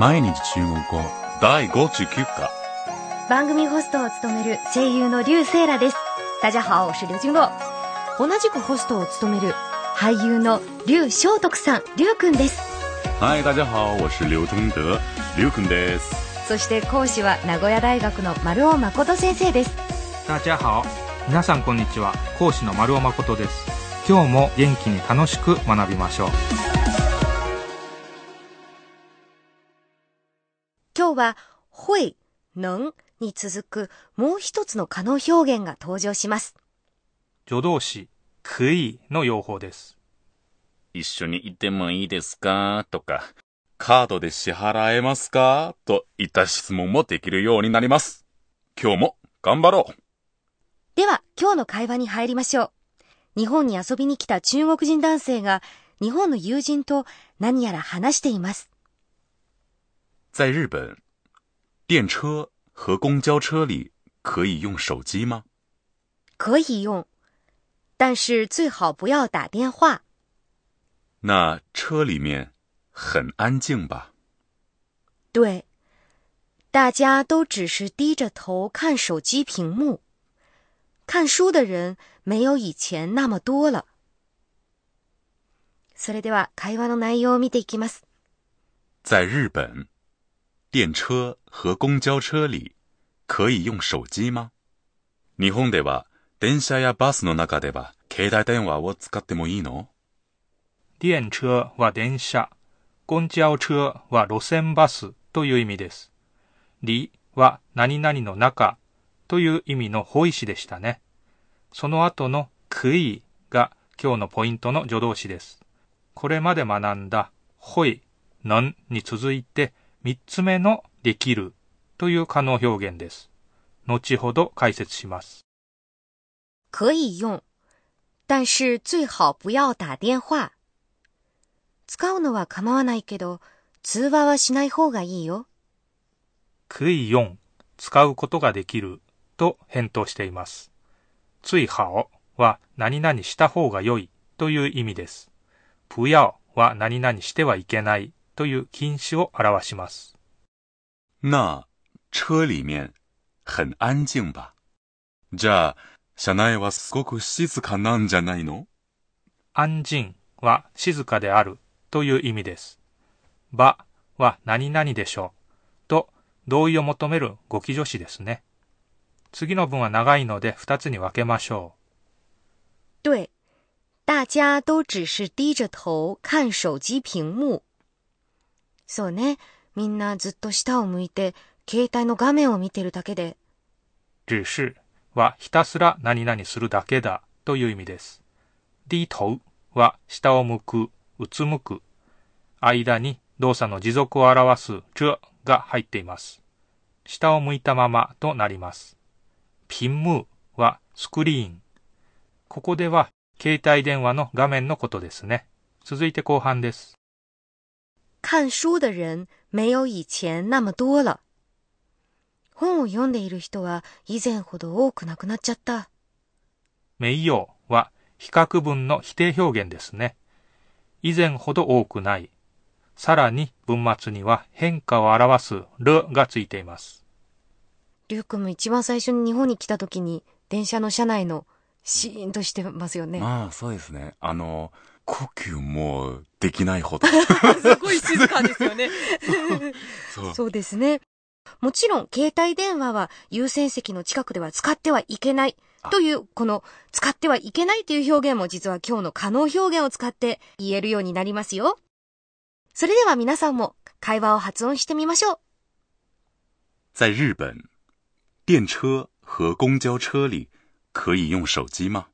毎日中国語第59課番組ホストを務める声優の劉セイラです。大家好，我是劉君洛。同じくホストを務める俳優の劉翔徳さん、劉くんです。はい大家好我是劉東德劉くんですそして講師は名古屋大学の丸尾誠先生です。大家好皆さんこんにちは講師の丸尾誠です今日も元気に楽しく学びましょう今日は、会、能に続くもう一つの可能表現が登場します。助動詞可以の用法です一緒に行ってもいいですか？とかカードで支払えますか？といった質問もできるようになります今日も頑張ろうでは、今日の会話に入りましょう。日本に遊びに来た中国人男性が日本の友人と何やら話しています。在日本電車和公交車里可以用手機嗎可以用，但是最好不要打电话。那車裡面很安靜吧对，大家都只是低着头看手机屏幕，看书的人没有以前那么多了。それでは会話の内容を見ていきます。在日本 電車和公交車里可以用手機嗎日本では電車やバスの中では携帯電話を使ってもいいの電車は電車公交車は路線バスという意味です里は何々の中という意味の方位詞でしたねその後の可以が今日のポイントの助動詞ですこれまで学んだ会能に続いて三つ目のできるという可能表現です後ほど解説します可以用，但是最好不要打電話。使うのは構わないけど、通話はしない方がいいよ。可以用、使うことができると返答しています。最好は何々した方が良いという意味です。不要は何々してはいけないという禁止を表します。那車裡面很安靜吧じゃあ車内はすごく静かなんじゃないの？安静は静かであるという意味です。場は何々でしょうと同意を求める語気助詞ですね。次の文は長いので2つに分けましょう。对，大家都只是低着頭看手機屏幕。そうね、みんなずっと下を向いて、携帯の画面を見てるだけで、只是はひたすら何々するだけだという意味です。低頭は下を向く、うつむく。間に動作の持続を表す着が入っています。下を向いたままとなります。ピンムはスクリーン。ここでは携帯電話の画面のことですね。続いて後半です。看書的人没有以前那么多了。本を読んでいる人は以前ほど多くなくなっちゃった。名誉は比較文の否定表現ですね。以前ほど多くない。さらに文末には変化を表するがついています。りゅうくんも一番最初に日本に来た時に電車の車内のシーンとしてますよね。まあそうですねあの呼吸もできないほど すごい静かですよね。そうそうですね。もちろん携帯電話は優先席の近くでは使ってはいけないというこの使ってはいけないという表現も実は今日の可能表現を使って言えるようになりますよ。それでは皆さんも会話を発音してみましょう。在日本電車和公交車里可以用手機嗎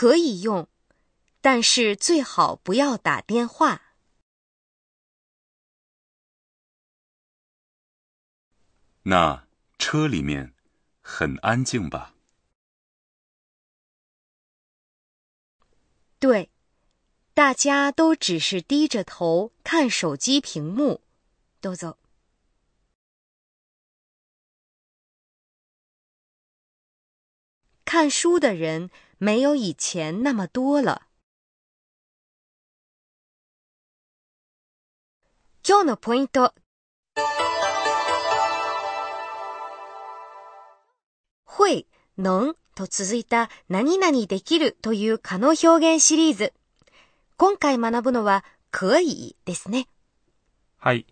可以用，但是最好不要打电话。那車裡面很安靜吧对，大家都只是低着头看手机屏幕。どうぞ。看书的人 没有以前那么多了。今日のポイント。会、能と続いた何々できるという可能表現シリーズ。今回学ぶのは、可以ですね。はい。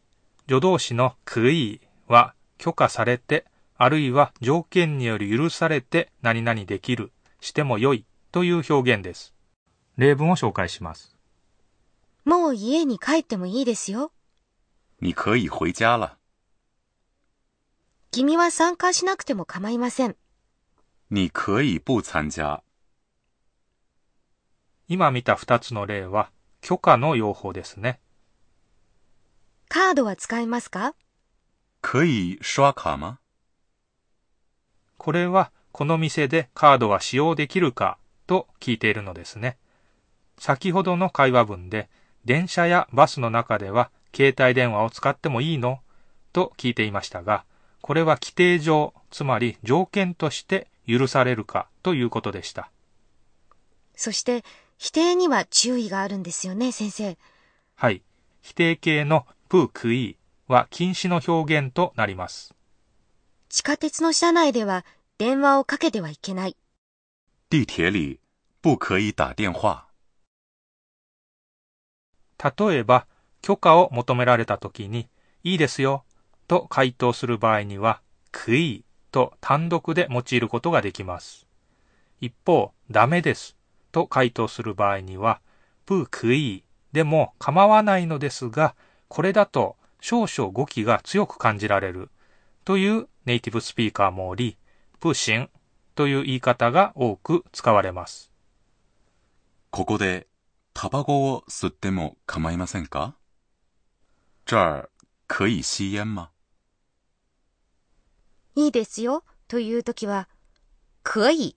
助動詞の可以は許可されて、あるいは条件により許されて何々できる、しても良いという表現です。例文を紹介します。もう家に帰ってもいいですよ。你可以回家了。君は参加しなくても構いません。你可以不参加。今見た二つの例は許可の用法ですね。カードは使いますか？可以刷卡吗？これはこの店でカードは使用できるかと聞いているのですね。先ほどの会話文で電車やバスの中では携帯電話を使ってもいいのと聞いていましたが、これは規定上、つまり条件として許されるかということでした。そして、否定には注意があるんですよね、先生。はい。否定形のプークイは禁止の表現となります。地下鉄の車内では電話をかけてはいけない。地铁里不可以打電話。例えば、許可を求められたときに、いいですよ、と回答する場合には、くいと単独で用いることができます。一方、ダメです、と回答する場合には、プークイでも構わないのですが、これだと少々語気が強く感じられるというネイティブスピーカーもおり、プーシンという言い方が多く使われます。ここで、タバコを吸っても構いませんか？这儿可以吸煙吗いいですよ、というときは、可以。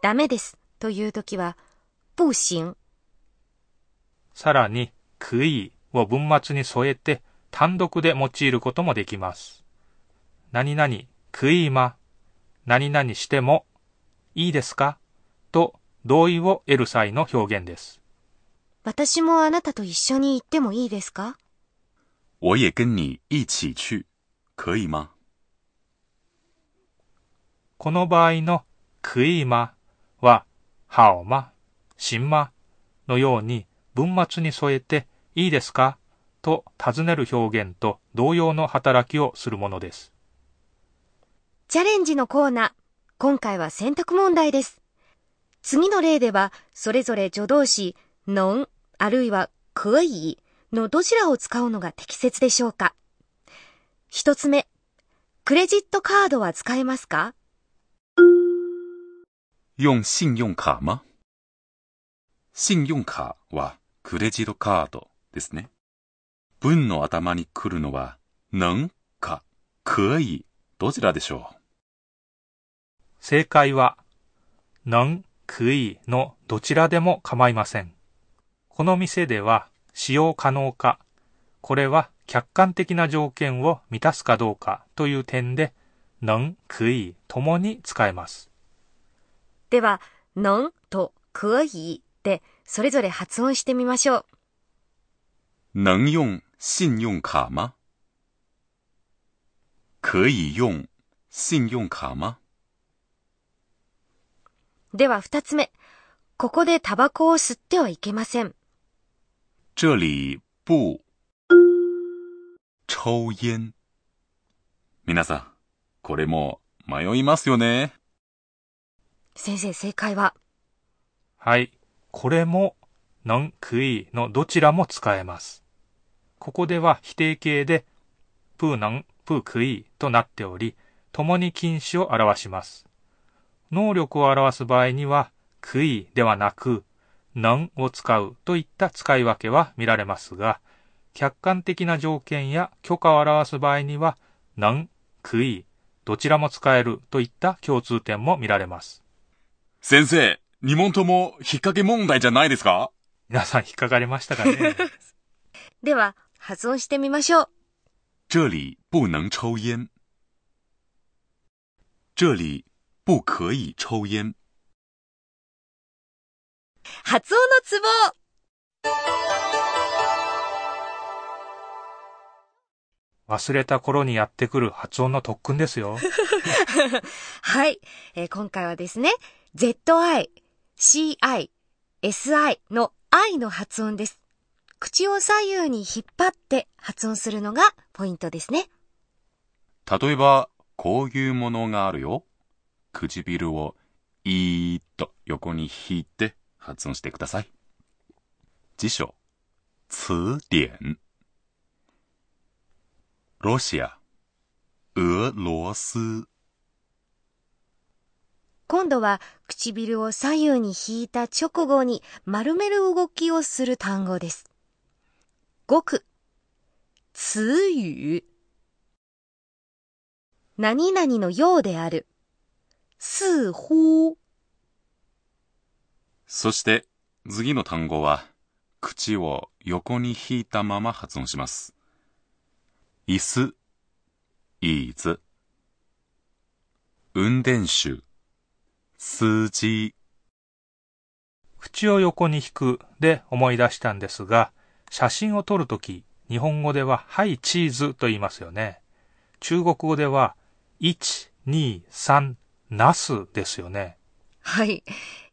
ダメです、というときは、不行。さらに、くいを文末に添えて単独で用いることもできます。何々、くいま、何々してもいいですかと同意を得る際の表現です。私もあなたと一緒に行ってもいいですか？我也跟你一起去，可以吗？この場合のくいまは、はおま、しんまのように文末に添えていいですか？と尋ねる表現と同様の働きをするものです。チャレンジのコーナー。今回は選択問題です。次の例では、それぞれ助動詞、能、あるいは可以のどちらを使うのが適切でしょうか一つ目、クレジットカードは使えますか？用信用卡吗？信用卡はクレジットカードですね。文の頭に来るのは、能か可以どちらでしょう？正解は、能、くいのどちらでも構いません。この店では使用可能か、これは客観的な条件を満たすかどうかという点で、能、くいともに使えます。では、能と可以で、それぞれ発音してみましょう。能用信用卡吗可以用信用卡吗？では二つ目、ここでタバコを吸ってはいけません。这里不抽煙。皆さん、これも迷いますよね。先生正解は、はい。これも、能、くいのどちらも使えます。ここでは否定形で、プー能、プーくいとなっており、共に禁止を表します。能力を表す場合には、くいではなく、能を使うといった使い分けは見られますが、客観的な条件や許可を表す場合には、能、くい、どちらも使えるといった共通点も見られます。先生、二問とも引っ掛け問題じゃないですか？皆さん引っかかりましたかね？では発音してみましょう。这里不能抽烟。这里不可以抽烟。発音のツボ忘れた頃にやってくる発音の特訓ですよ。はい、えー今回はですね、ZI、CI、SI の I の発音です。口を左右に引っ張って発音するのがポイントですね。例えば、こういうものがあるよ。唇をいーっと横に引いて発音してください。辞書、词典。ロシア、俄羅斯。今度は唇を左右に引いた直後に丸める動きをする単語です。語句、词語。何々のようである。似乎。そして、次の単語は、口を横に引いたまま発音します。椅子、椅子。運転手、司機。口を横に引くで思い出したんですが、写真を撮るとき、日本語では、はい、チーズと言いますよね。中国語では、1、2、3、ナスですよね。はい。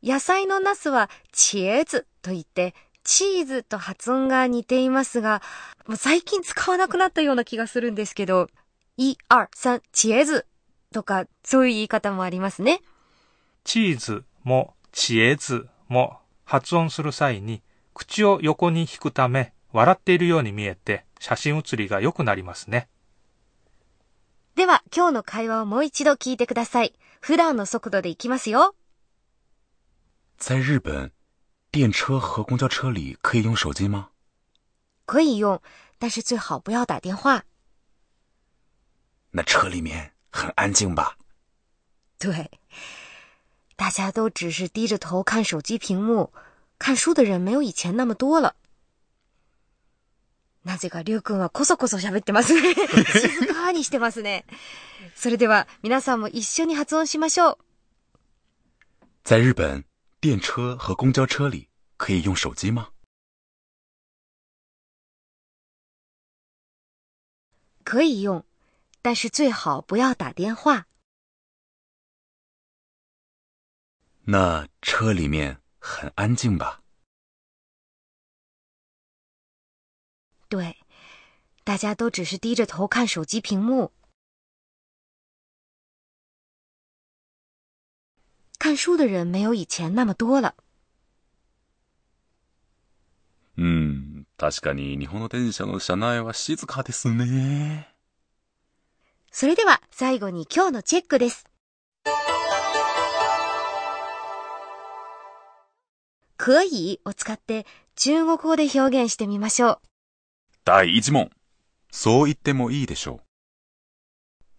野菜のナスはチエズと言って、チーズと発音が似ていますが、もう最近使わなくなったような気がするんですけど、一、二、三、チエズとか、そういう言い方もありますね。チーズもチエズも発音する際に口を横に引くため笑っているように見えて写真写りが良くなりますね。では、今日の会話をもう一度聞いてください。普段の速度でいきますよ。在日本，电车和公交车里可以用手机吗？可以用，但是最好不要打电话。那车里面很安静吧？对，大家都只是低着头看手机屏幕，看书的人没有以前那么多了。なぜかりゅうくんはこそこそ喋ってますね。静かにしてますね。それでは皆さんも一緒に発音しましょう。在日本，电车和公交车里可以用手机吗？可以用，但是最好不要打电话。那车里面 很安静吧？对，大家都只是低着头看手机屏幕。看书的人没有以前那么多了。うん、確かに日本の電車の車内は静かですね。それでは最後に今日のチェックです。可以を使って中国語で表現してみましょう。第一問。そう言ってもいいでしょう。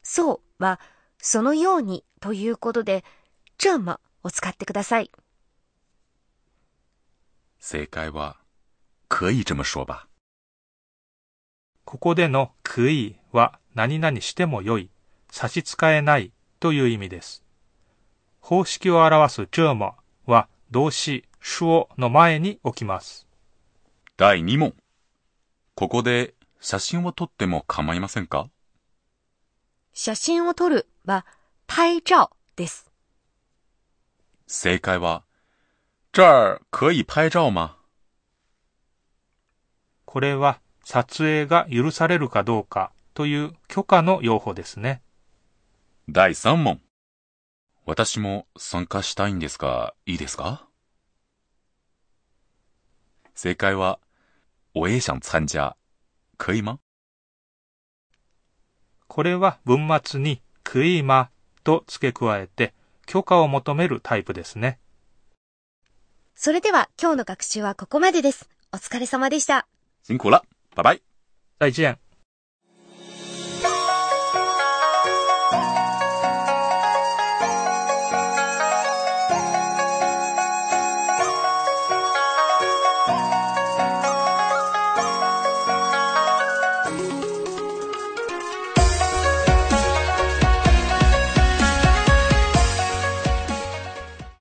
そうは、そのようにということで、这么を使ってください。正解は、可以这么说吧。ここでのくいは何々してもよい、差し支えないという意味です。方式を表す这么は動詞说の前に置きます。第二問。ここで写真を撮っても構いませんか？写真を撮るは、拍照です。正解は、这儿可以拍照吗？これは撮影が許されるかどうかという許可の用法ですね。第三問。私も参加したいんですが、いいですか？正解は、我也想参加。可以吗これは文末にクイマと付け加えて許可を求めるタイプですね。それでは今日の学習はここまでです。お疲れ様でした。辛苦了。拜拜。再见。